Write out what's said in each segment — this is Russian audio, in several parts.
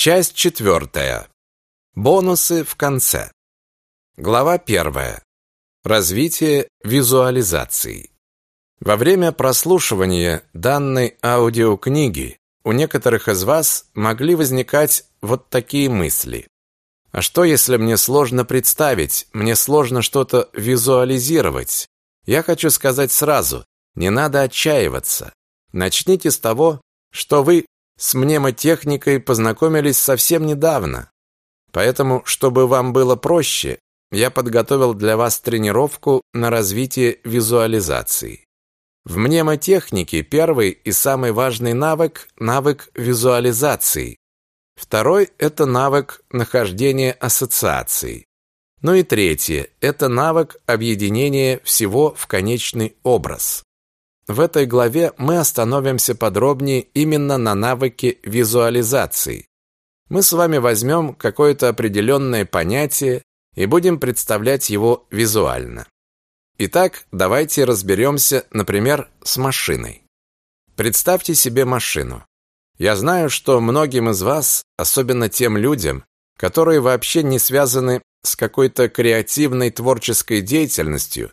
Часть четвертая. Бонусы в конце. Глава первая. Развитие визуализации. Во время прослушивания данной аудиокниги у некоторых из вас могли возникать вот такие мысли. А что, если мне сложно представить, мне сложно что-то визуализировать? Я хочу сказать сразу, не надо отчаиваться. Начните с того, что вы с мнемотехникой познакомились совсем недавно. Поэтому, чтобы вам было проще, я подготовил для вас тренировку на развитие визуализации. В мнемотехнике первый и самый важный навык – навык визуализации. Второй – это навык нахождения ассоциаций. Ну и третье – это навык объединения всего в конечный образ. В этой главе мы остановимся подробнее именно на навыке визуализации. Мы с вами возьмем какое-то определенное понятие и будем представлять его визуально. Итак, давайте разберемся, например, с машиной. Представьте себе машину. Я знаю, что многим из вас, особенно тем людям, которые вообще не связаны с какой-то креативной творческой деятельностью,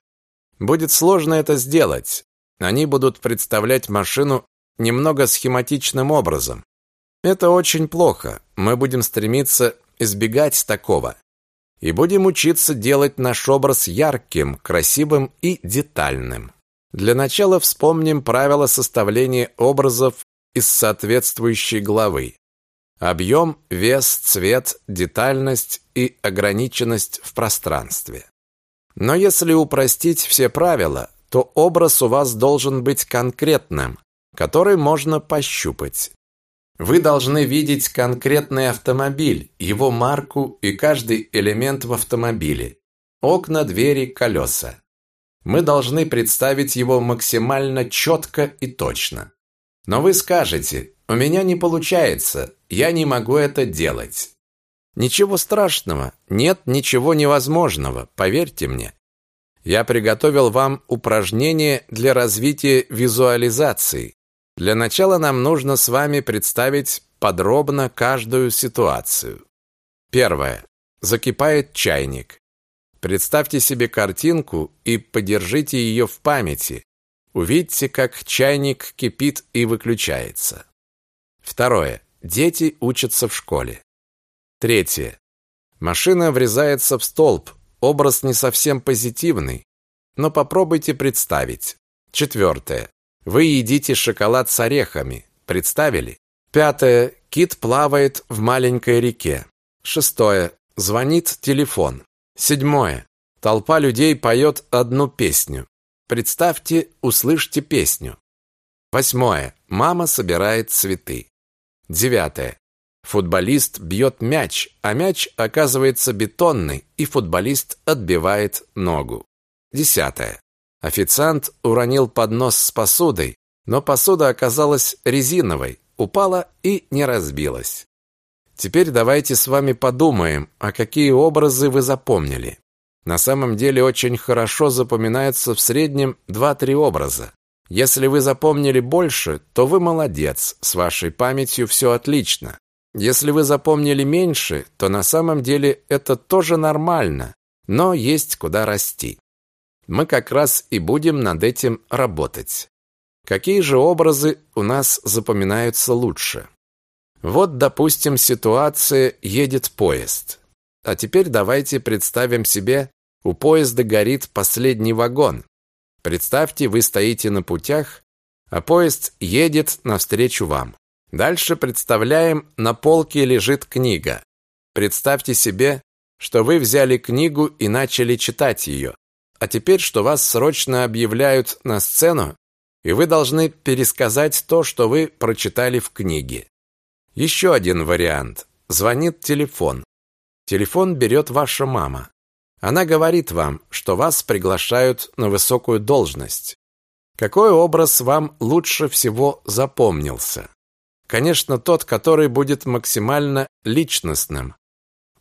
будет сложно это сделать, они будут представлять машину немного схематичным образом. Это очень плохо. Мы будем стремиться избегать такого. И будем учиться делать наш образ ярким, красивым и детальным. Для начала вспомним правила составления образов из соответствующей главы. Объем, вес, цвет, детальность и ограниченность в пространстве. Но если упростить все правила, то образ у вас должен быть конкретным, который можно пощупать. Вы должны видеть конкретный автомобиль, его марку и каждый элемент в автомобиле. Окна, двери, колеса. Мы должны представить его максимально четко и точно. Но вы скажете, у меня не получается, я не могу это делать. Ничего страшного, нет ничего невозможного, поверьте мне. Я приготовил вам упражнение для развития визуализации. Для начала нам нужно с вами представить подробно каждую ситуацию. Первое. Закипает чайник. Представьте себе картинку и подержите ее в памяти. Увидьте, как чайник кипит и выключается. Второе. Дети учатся в школе. Третье. Машина врезается в столб, Образ не совсем позитивный, но попробуйте представить. Четвертое. Вы едите шоколад с орехами. Представили? Пятое. Кит плавает в маленькой реке. Шестое. Звонит телефон. Седьмое. Толпа людей поет одну песню. Представьте, услышьте песню. Восьмое. Мама собирает цветы. Девятое. Футболист бьет мяч, а мяч оказывается бетонный, и футболист отбивает ногу. Десятое. Официант уронил поднос с посудой, но посуда оказалась резиновой, упала и не разбилась. Теперь давайте с вами подумаем, а какие образы вы запомнили. На самом деле очень хорошо запоминаются в среднем 2-3 образа. Если вы запомнили больше, то вы молодец, с вашей памятью все отлично. Если вы запомнили меньше, то на самом деле это тоже нормально, но есть куда расти. Мы как раз и будем над этим работать. Какие же образы у нас запоминаются лучше? Вот, допустим, ситуация едет поезд. А теперь давайте представим себе, у поезда горит последний вагон. Представьте, вы стоите на путях, а поезд едет навстречу вам. Дальше представляем, на полке лежит книга. Представьте себе, что вы взяли книгу и начали читать ее. А теперь, что вас срочно объявляют на сцену, и вы должны пересказать то, что вы прочитали в книге. Еще один вариант. Звонит телефон. Телефон берет ваша мама. Она говорит вам, что вас приглашают на высокую должность. Какой образ вам лучше всего запомнился? Конечно, тот, который будет максимально личностным.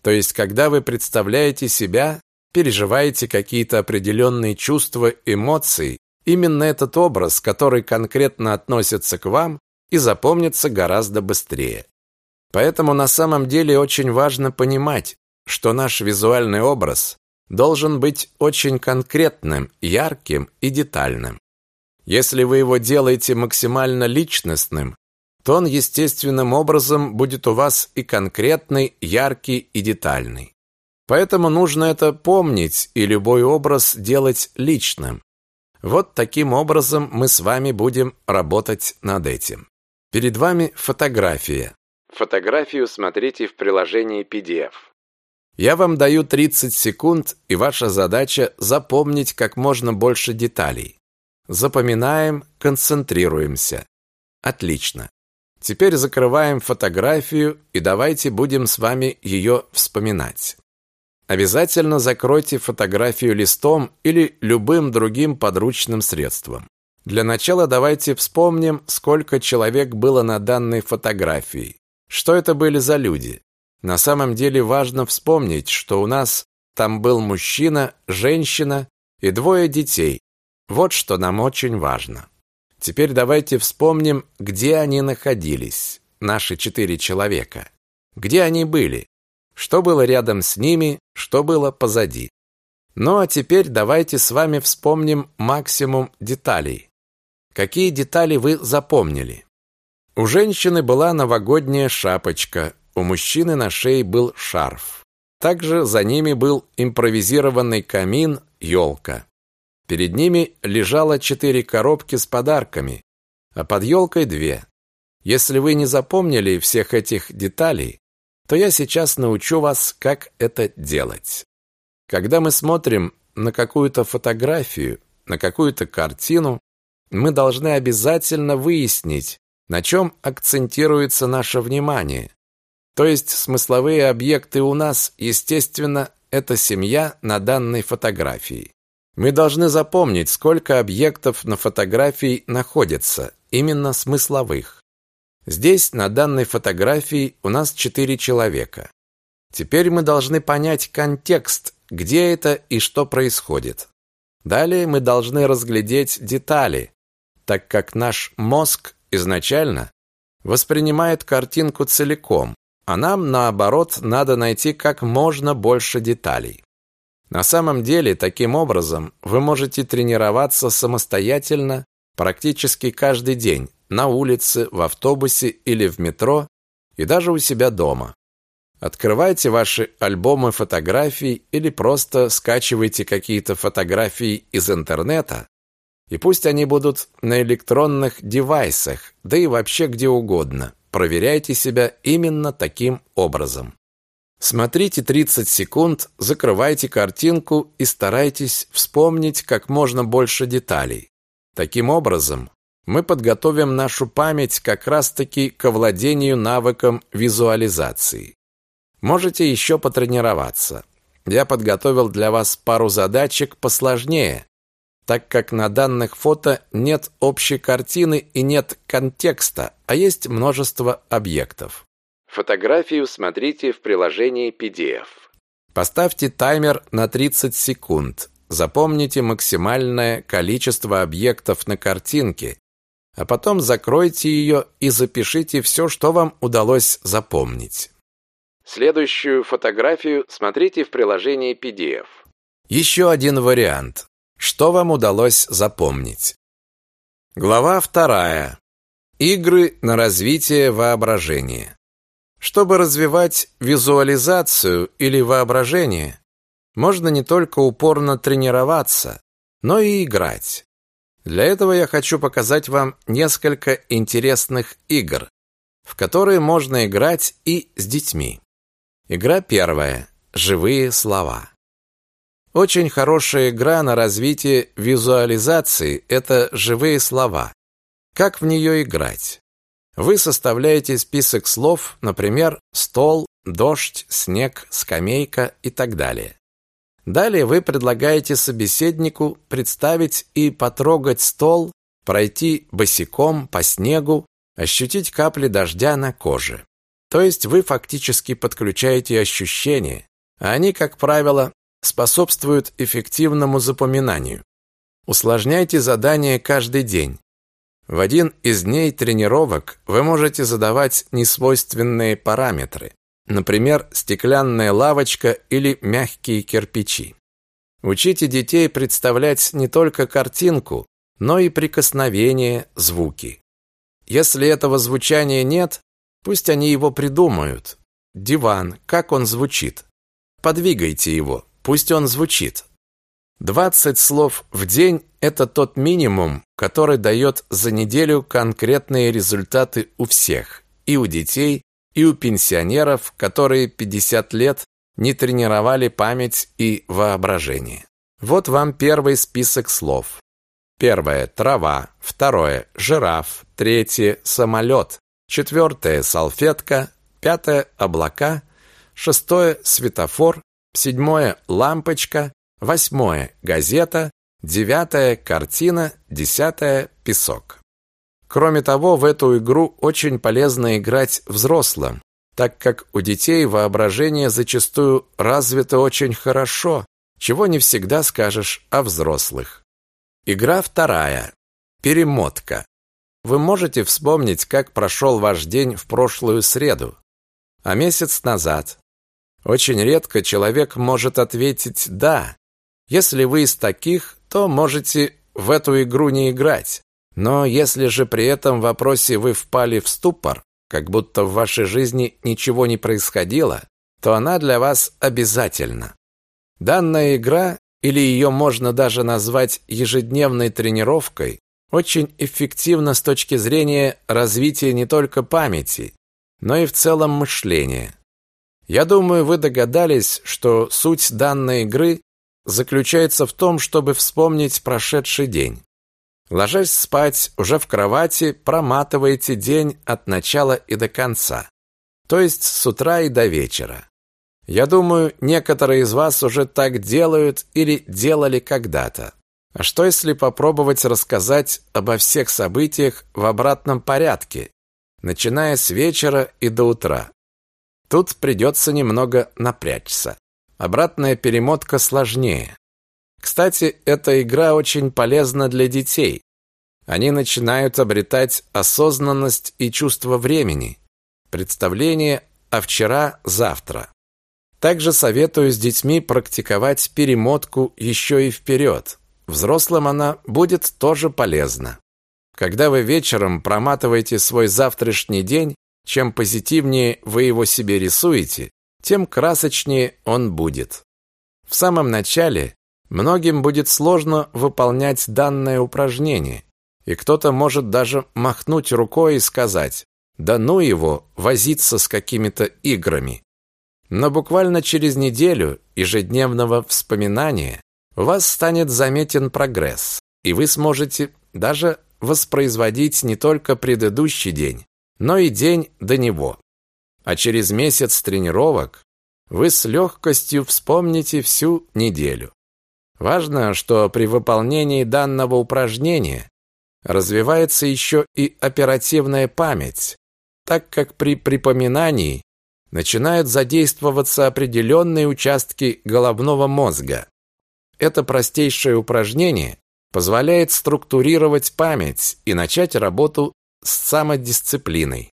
То есть, когда вы представляете себя, переживаете какие-то определенные чувства, эмоции, именно этот образ, который конкретно относится к вам, и запомнится гораздо быстрее. Поэтому на самом деле очень важно понимать, что наш визуальный образ должен быть очень конкретным, ярким и детальным. Если вы его делаете максимально личностным, то он естественным образом будет у вас и конкретный, яркий и детальный. Поэтому нужно это помнить и любой образ делать личным. Вот таким образом мы с вами будем работать над этим. Перед вами фотография. Фотографию смотрите в приложении PDF. Я вам даю 30 секунд, и ваша задача запомнить как можно больше деталей. Запоминаем, концентрируемся. Отлично. Теперь закрываем фотографию и давайте будем с вами ее вспоминать. Обязательно закройте фотографию листом или любым другим подручным средством. Для начала давайте вспомним, сколько человек было на данной фотографии. Что это были за люди? На самом деле важно вспомнить, что у нас там был мужчина, женщина и двое детей. Вот что нам очень важно. Теперь давайте вспомним, где они находились, наши четыре человека. Где они были? Что было рядом с ними, что было позади. Ну а теперь давайте с вами вспомним максимум деталей. Какие детали вы запомнили? У женщины была новогодняя шапочка, у мужчины на шее был шарф. Также за ними был импровизированный камин, елка. Перед ними лежало четыре коробки с подарками, а под елкой две. Если вы не запомнили всех этих деталей, то я сейчас научу вас, как это делать. Когда мы смотрим на какую-то фотографию, на какую-то картину, мы должны обязательно выяснить, на чем акцентируется наше внимание. То есть смысловые объекты у нас, естественно, это семья на данной фотографии. Мы должны запомнить, сколько объектов на фотографии находится, именно смысловых. Здесь, на данной фотографии, у нас четыре человека. Теперь мы должны понять контекст, где это и что происходит. Далее мы должны разглядеть детали, так как наш мозг изначально воспринимает картинку целиком, а нам, наоборот, надо найти как можно больше деталей. На самом деле, таким образом, вы можете тренироваться самостоятельно практически каждый день, на улице, в автобусе или в метро, и даже у себя дома. Открывайте ваши альбомы фотографий или просто скачивайте какие-то фотографии из интернета, и пусть они будут на электронных девайсах, да и вообще где угодно. Проверяйте себя именно таким образом. Смотрите 30 секунд, закрывайте картинку и старайтесь вспомнить как можно больше деталей. Таким образом, мы подготовим нашу память как раз-таки к овладению навыком визуализации. Можете еще потренироваться. Я подготовил для вас пару задачек посложнее, так как на данных фото нет общей картины и нет контекста, а есть множество объектов. Фотографию смотрите в приложении PDF. Поставьте таймер на 30 секунд. Запомните максимальное количество объектов на картинке, а потом закройте ее и запишите все, что вам удалось запомнить. Следующую фотографию смотрите в приложении PDF. Еще один вариант. Что вам удалось запомнить? Глава вторая. Игры на развитие воображения. Чтобы развивать визуализацию или воображение, можно не только упорно тренироваться, но и играть. Для этого я хочу показать вам несколько интересных игр, в которые можно играть и с детьми. Игра первая. Живые слова. Очень хорошая игра на развитие визуализации – это живые слова. Как в нее играть? Вы составляете список слов, например, стол, дождь, снег, скамейка и так далее. Далее вы предлагаете собеседнику представить и потрогать стол, пройти босиком по снегу, ощутить капли дождя на коже. То есть вы фактически подключаете ощущения, а они, как правило, способствуют эффективному запоминанию. Усложняйте задание каждый день. В один из дней тренировок вы можете задавать несвойственные параметры, например, стеклянная лавочка или мягкие кирпичи. Учите детей представлять не только картинку, но и прикосновения, звуки. Если этого звучания нет, пусть они его придумают. Диван, как он звучит? Подвигайте его, пусть он звучит. 20 слов в день – это тот минимум, который дает за неделю конкретные результаты у всех, и у детей, и у пенсионеров, которые 50 лет не тренировали память и воображение. Вот вам первый список слов. Первое – трава, второе – жираф, третье – самолет, четвертое – салфетка, пятое – облака, шестое – светофор, седьмое – лампочка, восьмое – газета, девятое – картина, десятое – песок. Кроме того, в эту игру очень полезно играть взрослым, так как у детей воображение зачастую развито очень хорошо, чего не всегда скажешь о взрослых. Игра вторая. Перемотка. Вы можете вспомнить, как прошел ваш день в прошлую среду, а месяц назад. Очень редко человек может ответить «да». Если вы из таких, то можете в эту игру не играть. Но если же при этом вопросе вы впали в ступор, как будто в вашей жизни ничего не происходило, то она для вас обязательна. Данная игра, или ее можно даже назвать ежедневной тренировкой, очень эффективна с точки зрения развития не только памяти, но и в целом мышления. Я думаю, вы догадались, что суть данной игры заключается в том, чтобы вспомнить прошедший день. Ложась спать, уже в кровати проматываете день от начала и до конца, то есть с утра и до вечера. Я думаю, некоторые из вас уже так делают или делали когда-то. А что если попробовать рассказать обо всех событиях в обратном порядке, начиная с вечера и до утра? Тут придется немного напрячься. Обратная перемотка сложнее. Кстати, эта игра очень полезна для детей. Они начинают обретать осознанность и чувство времени, представление о вчера-завтра. Также советую с детьми практиковать перемотку еще и вперед. Взрослым она будет тоже полезна. Когда вы вечером проматываете свой завтрашний день, чем позитивнее вы его себе рисуете, тем красочнее он будет. В самом начале Многим будет сложно выполнять данное упражнение, и кто-то может даже махнуть рукой и сказать «Да ну его, возиться с какими-то играми». Но буквально через неделю ежедневного вспоминания у вас станет заметен прогресс, и вы сможете даже воспроизводить не только предыдущий день, но и день до него. А через месяц тренировок вы с легкостью вспомните всю неделю. Важно, что при выполнении данного упражнения развивается еще и оперативная память, так как при припоминании начинают задействоваться определенные участки головного мозга. Это простейшее упражнение позволяет структурировать память и начать работу с самодисциплиной.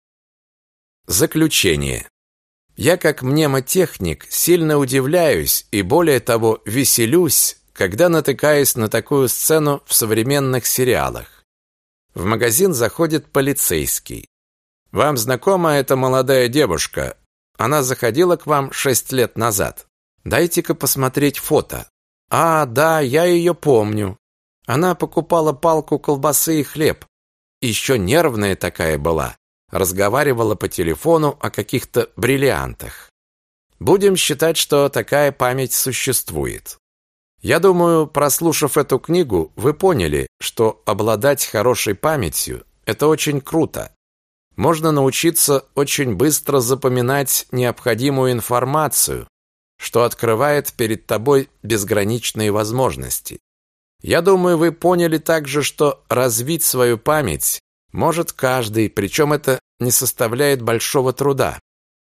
Заключение. Я как мнемотехник сильно удивляюсь и более того веселюсь когда натыкаюсь на такую сцену в современных сериалах. В магазин заходит полицейский. Вам знакома эта молодая девушка? Она заходила к вам шесть лет назад. Дайте-ка посмотреть фото. А, да, я ее помню. Она покупала палку колбасы и хлеб. Еще нервная такая была. Разговаривала по телефону о каких-то бриллиантах. Будем считать, что такая память существует. Я думаю, прослушав эту книгу, вы поняли, что обладать хорошей памятью – это очень круто. Можно научиться очень быстро запоминать необходимую информацию, что открывает перед тобой безграничные возможности. Я думаю, вы поняли также, что развить свою память может каждый, причем это не составляет большого труда.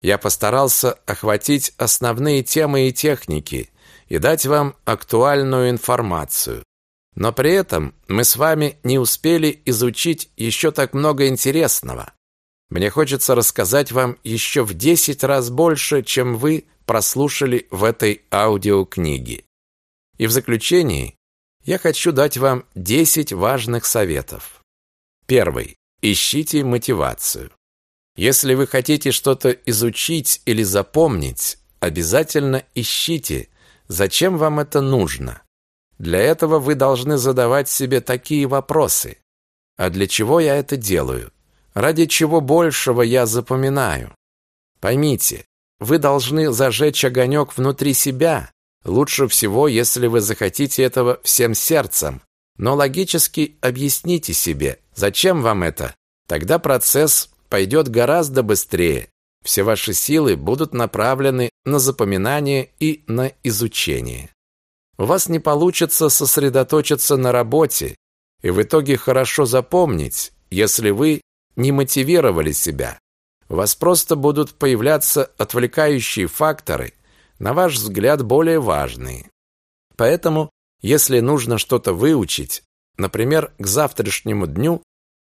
Я постарался охватить основные темы и техники – и дать вам актуальную информацию. Но при этом мы с вами не успели изучить еще так много интересного. Мне хочется рассказать вам еще в 10 раз больше, чем вы прослушали в этой аудиокниге. И в заключении я хочу дать вам 10 важных советов. Первый. Ищите мотивацию. Если вы хотите что-то изучить или запомнить, обязательно ищите, зачем вам это нужно. Для этого вы должны задавать себе такие вопросы. А для чего я это делаю? Ради чего большего я запоминаю? Поймите, вы должны зажечь огонек внутри себя. Лучше всего, если вы захотите этого всем сердцем. Но логически объясните себе, зачем вам это. Тогда процесс пойдет гораздо быстрее. Все ваши силы будут направлены на запоминание и на изучение. У вас не получится сосредоточиться на работе и в итоге хорошо запомнить, если вы не мотивировали себя. У вас просто будут появляться отвлекающие факторы, на ваш взгляд, более важные. Поэтому, если нужно что-то выучить, например, к завтрашнему дню,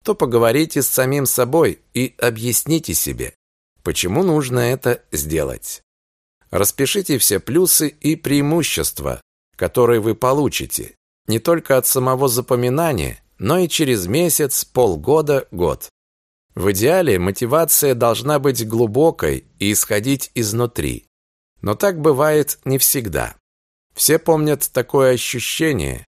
то поговорите с самим собой и объясните себе, почему нужно это сделать. Распишите все плюсы и преимущества, который вы получите не только от самого запоминания, но и через месяц, полгода, год. В идеале мотивация должна быть глубокой и исходить изнутри. Но так бывает не всегда. Все помнят такое ощущение,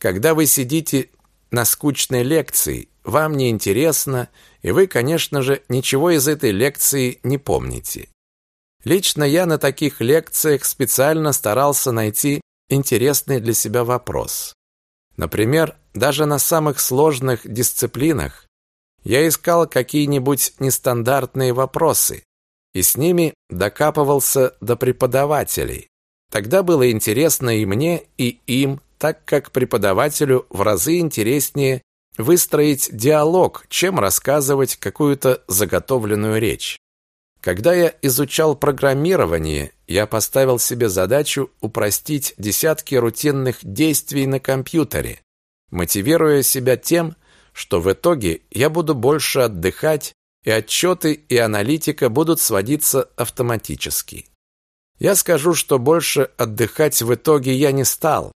когда вы сидите на скучной лекции, вам не интересно, и вы, конечно же, ничего из этой лекции не помните. Лично я на таких лекциях специально старался найти интересный для себя вопрос. Например, даже на самых сложных дисциплинах я искал какие-нибудь нестандартные вопросы и с ними докапывался до преподавателей. Тогда было интересно и мне, и им, так как преподавателю в разы интереснее выстроить диалог, чем рассказывать какую-то заготовленную речь. Когда я изучал программирование, я поставил себе задачу упростить десятки рутинных действий на компьютере, мотивируя себя тем, что в итоге я буду больше отдыхать, и отчеты и аналитика будут сводиться автоматически. Я скажу, что больше отдыхать в итоге я не стал,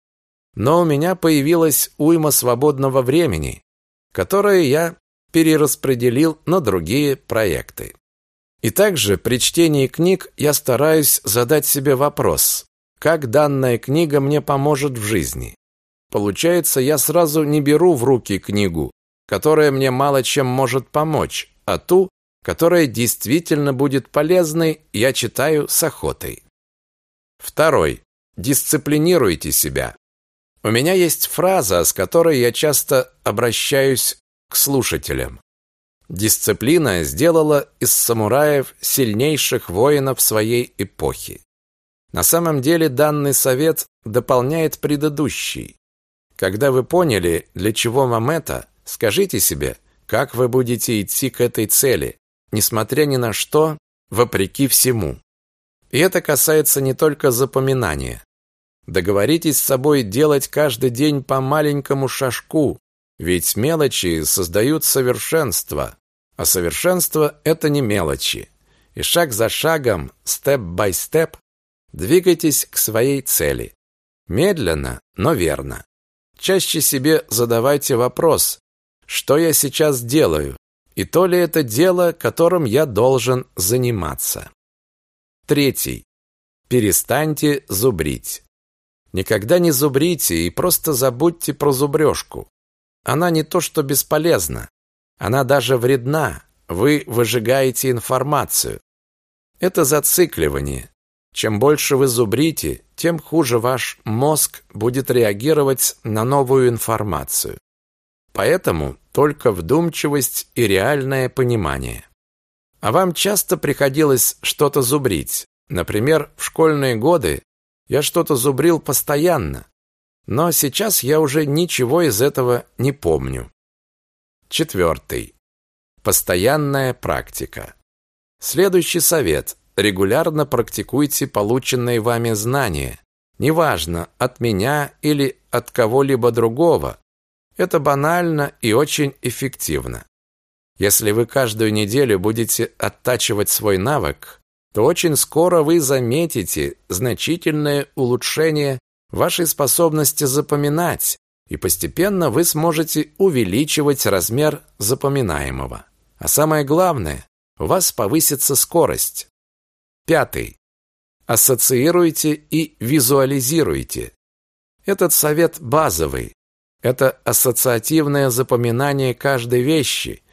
но у меня появилась уйма свободного времени, которое я перераспределил на другие проекты. И также при чтении книг я стараюсь задать себе вопрос, как данная книга мне поможет в жизни. Получается, я сразу не беру в руки книгу, которая мне мало чем может помочь, а ту, которая действительно будет полезной, я читаю с охотой. Второй. Дисциплинируйте себя. У меня есть фраза, с которой я часто обращаюсь к слушателям. Дисциплина сделала из самураев сильнейших воинов своей эпохи. На самом деле данный совет дополняет предыдущий. Когда вы поняли, для чего вам это, скажите себе, как вы будете идти к этой цели, несмотря ни на что, вопреки всему. И это касается не только запоминания. Договоритесь с собой делать каждый день по маленькому шажку, ведь мелочи создают совершенство, а совершенство – это не мелочи. И шаг за шагом, степ-бай-степ, двигайтесь к своей цели. Медленно, но верно. Чаще себе задавайте вопрос, что я сейчас делаю, и то ли это дело, которым я должен заниматься. Третий. Перестаньте зубрить. Никогда не зубрите и просто забудьте про зубрежку. Она не то что бесполезна, она даже вредна. Вы выжигаете информацию. Это зацикливание. Чем больше вы зубрите, тем хуже ваш мозг будет реагировать на новую информацию. Поэтому только вдумчивость и реальное понимание. А вам часто приходилось что-то зубрить? Например, в школьные годы я что-то зубрил постоянно, но сейчас я уже ничего из этого не помню. Четвертый. Постоянная практика. Следующий совет. Регулярно практикуйте полученные вами знания. Неважно, от меня или от кого-либо другого. Это банально и очень эффективно. Если вы каждую неделю будете оттачивать свой навык, то очень скоро вы заметите значительное улучшение вашей способности запоминать, и постепенно вы сможете увеличивать размер запоминаемого. А самое главное, у вас повысится скорость. Пятый. Ассоциируйте и визуализируйте. Этот совет базовый. Это ассоциативное запоминание каждой вещи,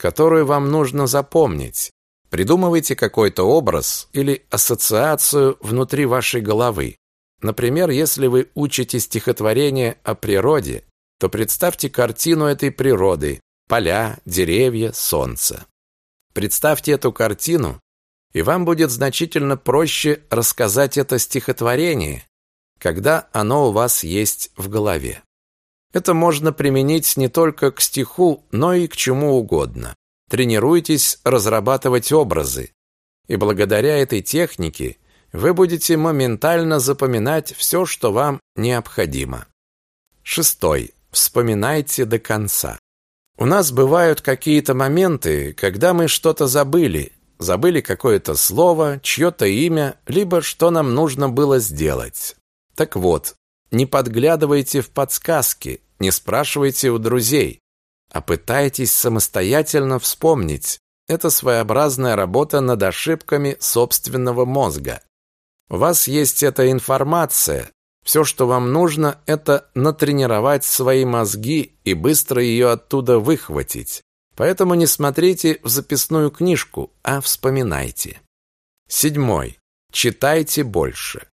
которую вам нужно запомнить. Придумывайте какой-то образ или ассоциацию внутри вашей головы. Например, если вы учите стихотворение о природе, то представьте картину этой природы: поля, деревья, солнце. Представьте эту картину, и вам будет значительно проще рассказать это стихотворение, когда оно у вас есть в голове. Это можно применить не только к стиху, но и к чему угодно. Тренируйтесь разрабатывать образы, и благодаря этой технике вы будете моментально запоминать все, что вам необходимо. Шестой. Вспоминайте до конца. У нас бывают какие-то моменты, когда мы что-то забыли, забыли какое-то слово, чье-то имя, либо что нам нужно было сделать. Так вот, не подглядывайте в подсказки, не спрашивайте у друзей, а пытайтесь самостоятельно вспомнить. Это своеобразная работа над ошибками собственного мозга. У вас есть эта информация. Все, что вам нужно, это натренировать свои мозги и быстро ее оттуда выхватить. Поэтому не смотрите в записную книжку, а вспоминайте. Седьмой. Читайте больше.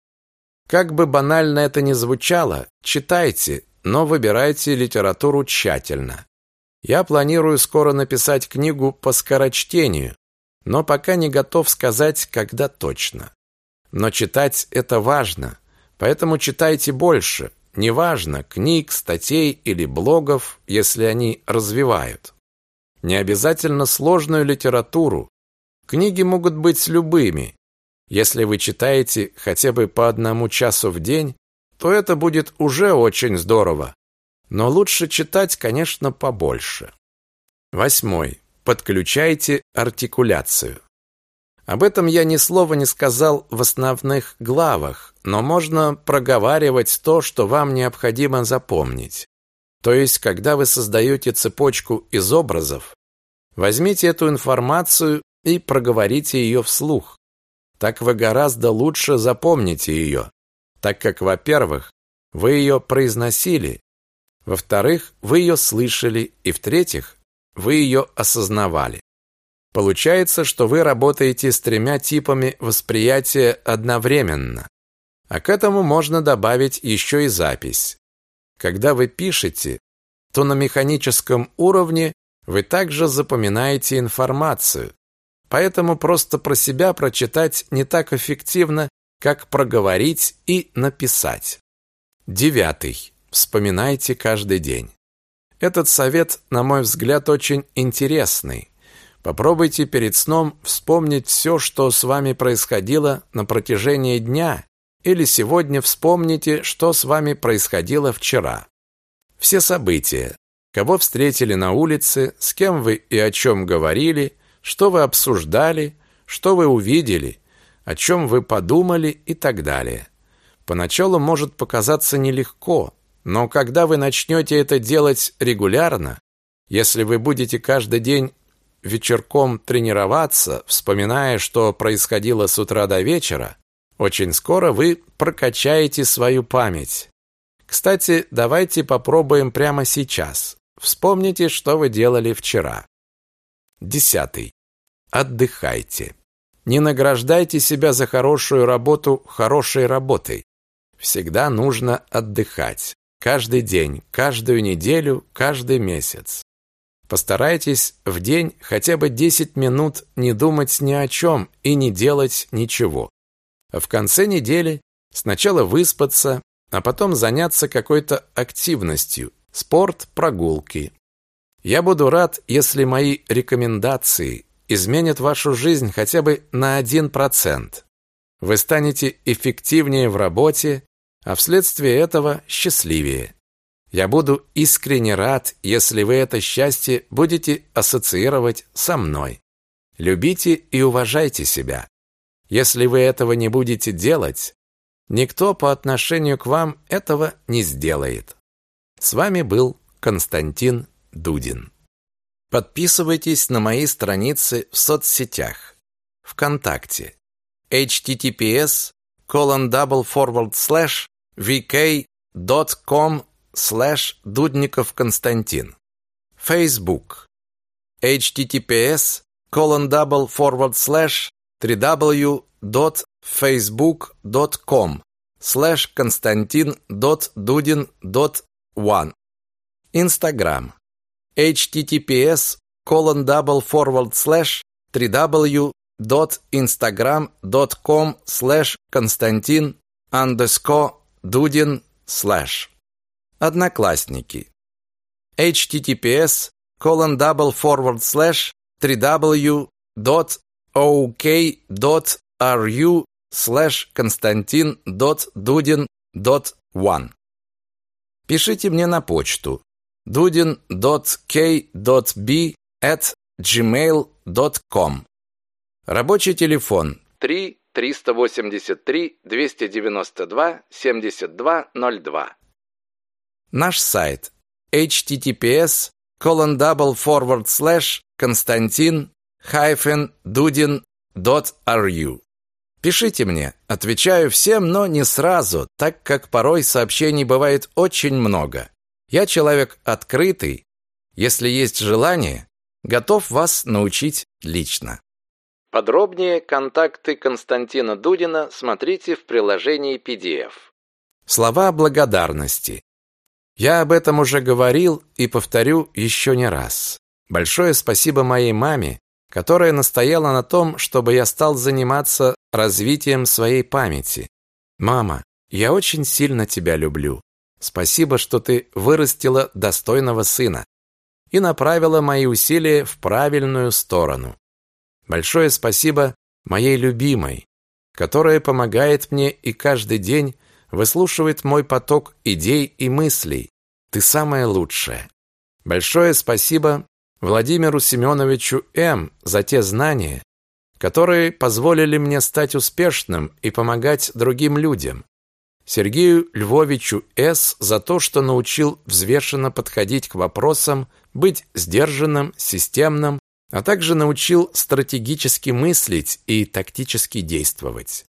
Как бы банально это ни звучало, читайте, но выбирайте литературу тщательно. Я планирую скоро написать книгу по скорочтению, но пока не готов сказать, когда точно. Но читать это важно, поэтому читайте больше. Неважно, книг, статей или блогов, если они развивают. Не обязательно сложную литературу. Книги могут быть любыми, если вы читаете хотя бы по одному часу в день, то это будет уже очень здорово. Но лучше читать, конечно, побольше. Восьмой. Подключайте артикуляцию. Об этом я ни слова не сказал в основных главах, но можно проговаривать то, что вам необходимо запомнить. То есть, когда вы создаете цепочку из образов, возьмите эту информацию и проговорите ее вслух. Так вы гораздо лучше запомните ее, так как, во-первых, вы ее произносили, во-вторых, вы ее слышали, и в-третьих, вы ее осознавали. Получается, что вы работаете с тремя типами восприятия одновременно. А к этому можно добавить еще и запись. Когда вы пишете, то на механическом уровне вы также запоминаете информацию, Поэтому просто про себя прочитать не так эффективно, как проговорить и написать. Девятый. Вспоминайте каждый день. Этот совет, на мой взгляд, очень интересный. Попробуйте перед сном вспомнить все, что с вами происходило на протяжении дня, или сегодня вспомните, что с вами происходило вчера. Все события, кого встретили на улице, с кем вы и о чем говорили – что вы обсуждали, что вы увидели, о чем вы подумали и так далее. Поначалу может показаться нелегко, но когда вы начнете это делать регулярно, если вы будете каждый день вечерком тренироваться, вспоминая, что происходило с утра до вечера, очень скоро вы прокачаете свою память. Кстати, давайте попробуем прямо сейчас. Вспомните, что вы делали вчера. Десятый. Отдыхайте. Не награждайте себя за хорошую работу хорошей работой. Всегда нужно отдыхать. Каждый день, каждую неделю, каждый месяц. Постарайтесь в день хотя бы 10 минут не думать ни о чем и не делать ничего. В конце недели сначала выспаться, а потом заняться какой-то активностью, спорт, прогулки. Я буду рад, если мои рекомендации изменят вашу жизнь хотя бы на 1%. Вы станете эффективнее в работе, а вследствие этого счастливее. Я буду искренне рад, если вы это счастье будете ассоциировать со мной. Любите и уважайте себя. Если вы этого не будете делать, никто по отношению к вам этого не сделает. С вами был Константин Дудин. Подписывайтесь на мои страницы в соцсетях. ВКонтакте. https colon double forward slash vk.com slash Дудников Константин. Facebook. https colon double forward slash www.facebook.com slash konstantin.dudin.one Instagram https colon double forward slash www.instagram.com slash konstantin underscore dudin slash Одноклассники https colon double forward slash www.ok.ru slash konstantin.dudin.one Пишите мне на почту dudin.k.b Рабочий телефон 3 383 292 7202 Наш сайт https colon double Пишите мне, отвечаю всем, но не сразу, так как порой сообщений бывает очень много. Я человек открытый, если есть желание, готов вас научить лично. Подробнее контакты Константина Дудина смотрите в приложении PDF. Слова благодарности. Я об этом уже говорил и повторю еще не раз. Большое спасибо моей маме, которая настояла на том, чтобы я стал заниматься развитием своей памяти. Мама, я очень сильно тебя люблю. Спасибо, что ты вырастила достойного сына и направила мои усилия в правильную сторону. Большое спасибо моей любимой, которая помогает мне и каждый день выслушивает мой поток идей и мыслей. Ты самая лучшая. Большое спасибо Владимиру Семеновичу М. за те знания, которые позволили мне стать успешным и помогать другим людям. Сергею Львовичу С. за то, что научил взвешенно подходить к вопросам, быть сдержанным, системным, а также научил стратегически мыслить и тактически действовать.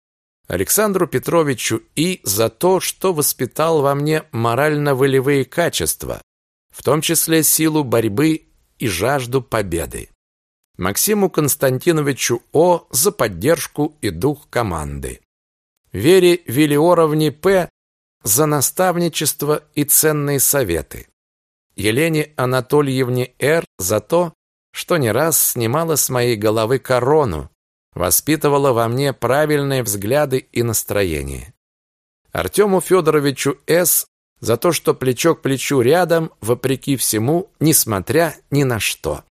Александру Петровичу И за то, что воспитал во мне морально-волевые качества, в том числе силу борьбы и жажду победы. Максиму Константиновичу О за поддержку и дух команды. Вере Велиоровне П за наставничество и ценные советы. Елене Анатольевне Р за то, что не раз снимала с моей головы корону, воспитывала во мне правильные взгляды и настроение. Артему Федоровичу С. за то, что плечо к плечу рядом, вопреки всему, несмотря ни на что.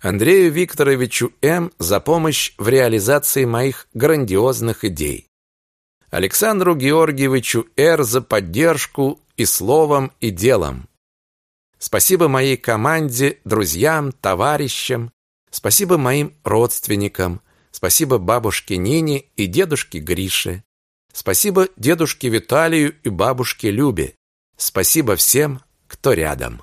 Андрею Викторовичу М. за помощь в реализации моих грандиозных идей. Александру Георгиевичу Р. за поддержку и словом, и делом. Спасибо моей команде, друзьям, товарищам. Спасибо моим родственникам, Спасибо бабушке Нине и дедушке Грише. Спасибо дедушке Виталию и бабушке Любе. Спасибо всем, кто рядом.